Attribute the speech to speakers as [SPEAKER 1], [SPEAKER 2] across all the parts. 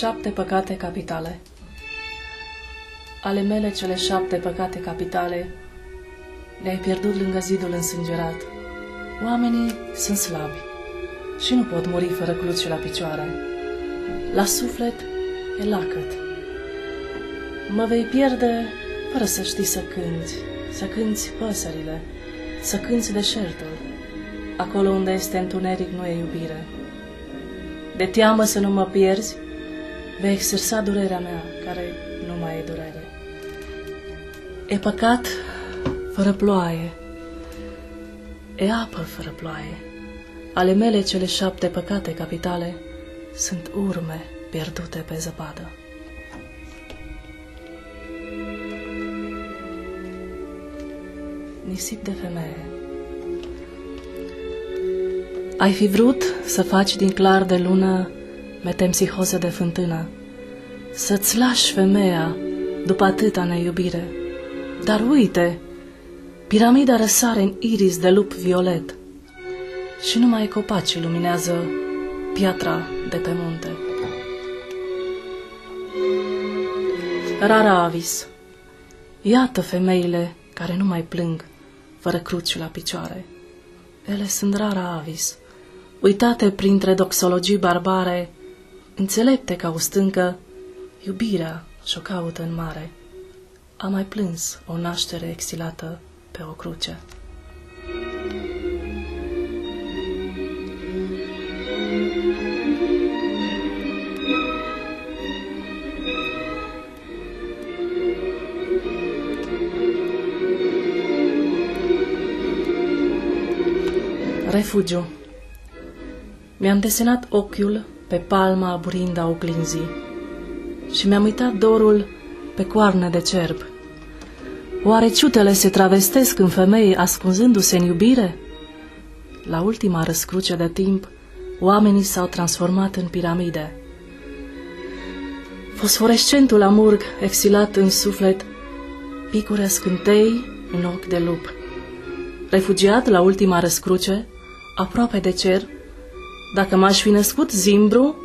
[SPEAKER 1] Șapte păcate capitale Ale mele cele șapte păcate capitale le-ai pierdut lângă zidul însângerat. Oamenii sunt slabi și nu pot muri fără cluțe la picioare. La suflet e lacăt. Mă vei pierde fără să știi să cânti, să cânti păsările, să cânti deșertul. Acolo unde este întuneric nu e iubire. De teamă să nu mă pierzi, vei exersa durerea mea, care nu mai e durere. E păcat fără ploaie, e apă fără ploaie. Ale mele cele șapte păcate capitale sunt urme pierdute pe zăpadă. Nisip de femeie Ai fi vrut să faci din clar de lună metempsihoză de fântână, să-ți lași femeia după atâta neiubire. Dar uite, piramida răsare în iris de lup violet și numai copacii luminează piatra de pe munte. Rara avis. Iată femeile care nu mai plâng fără cruci la picioare. Ele sunt rara avis, uitate printre doxologii barbare Înțelepte ca o stâncă, iubirea și-o caută în mare. A mai plâns o naștere exilată pe o cruce. Refugiu Mi-am desenat ochiul pe palma aburinda oglinzii și mi-am uitat dorul pe coarne de cerb. Oare ciutele se travestesc în femei ascunzându-se în iubire? La ultima răscruce de timp, oamenii s-au transformat în piramide. Fosforescentul amurg exilat în suflet, picure scântei în ochi de lup. Refugiat la ultima răscruce, aproape de cer, dacă m-aș fi născut zimbru,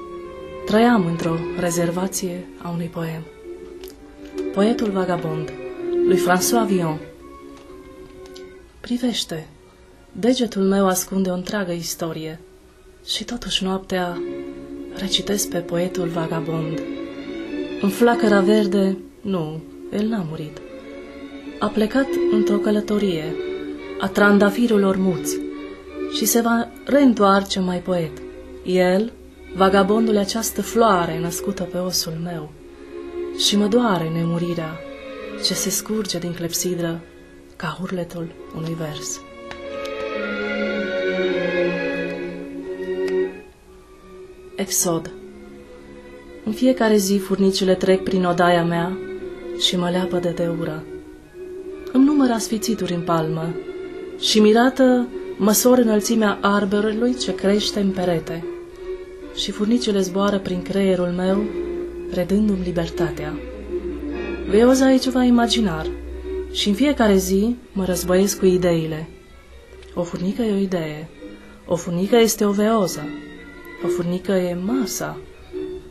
[SPEAKER 1] trăiam într-o rezervație a unui poem. Poetul vagabond, lui François Villon. Privește, degetul meu ascunde o întreagă istorie și totuși noaptea recitesc pe poetul vagabond. În flacăra verde, nu, el n-a murit. A plecat într-o călătorie a trandafirilor muți, și se va reîntoarce mai poet. El, vagabondul această floare născută pe osul meu, și mă doare nemurirea ce se scurge din clepsidră ca urletul unui vers. Exod În fiecare zi furnicile trec prin odaia mea și mă leapă de deură. Îmi număr asfițituri în palmă și mirată măsor înălțimea arborului ce crește în perete și furnicile zboară prin creierul meu, redându-mi libertatea. Veoza e ceva imaginar și în fiecare zi mă războiesc cu ideile. O furnică e o idee, o furnică este o veoză, o furnică e masa,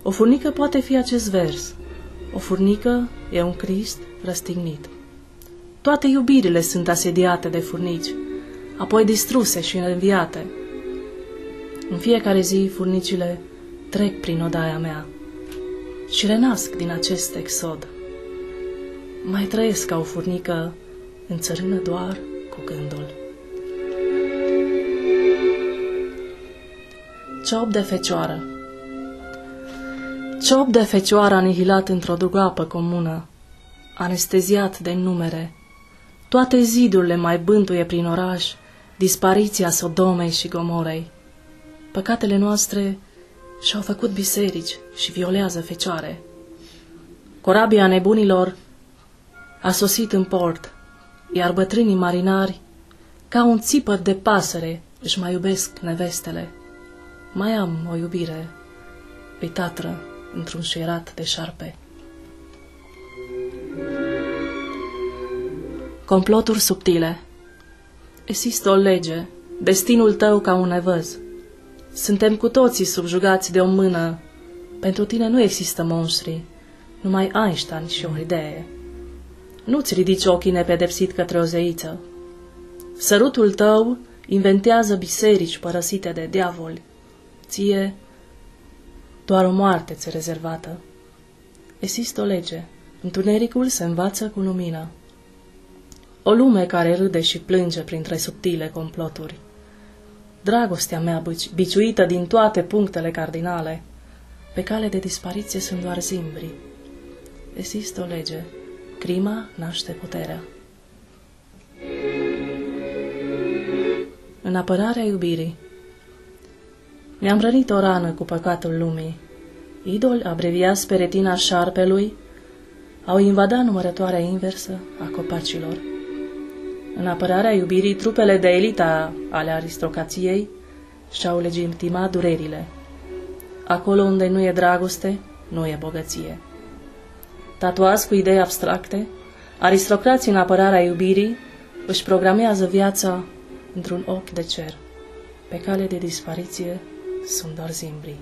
[SPEAKER 1] o furnică poate fi acest vers, o furnică e un Crist răstignit. Toate iubirile sunt asediate de furnici, apoi distruse și înviate. În fiecare zi, furnicile trec prin odaia mea și renasc din acest exod. Mai trăiesc ca o furnică în țărână doar cu gândul. Ciop de fecioară Ciop de fecioară anihilat într-o dugapă comună, anesteziat de numere, toate zidurile mai bântuie prin oraș, dispariția Sodomei și Gomorei. Păcatele noastre și-au făcut biserici și violează fecioare. Corabia nebunilor a sosit în port, iar bătrânii marinari, ca un țipăt de pasăre, își mai iubesc nevestele. Mai am o iubire pe tatră într-un șuierat de șarpe. Comploturi subtile Există o lege, destinul tău ca un nevăz. Suntem cu toții subjugați de o mână. Pentru tine nu există monștri, numai Einstein și o idee. Nu-ți ridici ochii nepedepsit către o zeiță. Sărutul tău inventează biserici părăsite de diavoli. Ție doar o moarte ți rezervată. Există o lege. Întunericul se învață cu lumină. O lume care râde și plânge printre subtile comploturi. Dragostea mea biciuită din toate punctele cardinale, pe cale de dispariție sunt doar zimbri. Există o lege. Crima naște puterea. În apărarea iubirii. Mi-am rănit o rană cu păcatul lumii. Idol abreviați spre retina șarpelui, au invadat numărătoarea inversă a copacilor. În apărarea iubirii, trupele de elita ale aristocrației și-au legitimat durerile. Acolo unde nu e dragoste, nu e bogăție. Tatuați cu idei abstracte, aristocrații în apărarea iubirii își programează viața într-un ochi de cer. Pe cale de dispariție sunt doar zimbrii.